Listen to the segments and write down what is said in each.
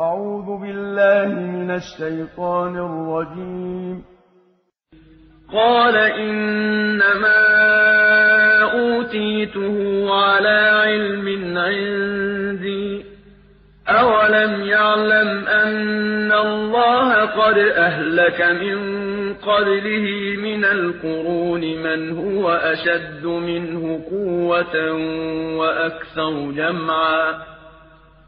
أعوذ بالله من الشيطان الرجيم. قال إنما أوتيته على علم عندي. أولم يعلم أن الله قد أهلك من قبله من القرون من هو أشد منه قوة وأكثر جمعا.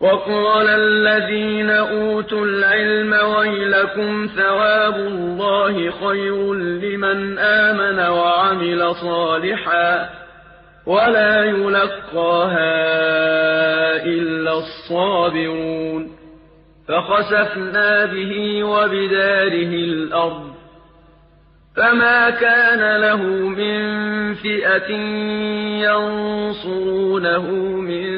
وقال الذين أوتوا العلم ويلكم ثواب الله خير لمن آمن وعمل صالحا ولا يلقاها إلا الصابرون فخسفنا به وبداره الأرض فما كان له من فئة ينصرونه من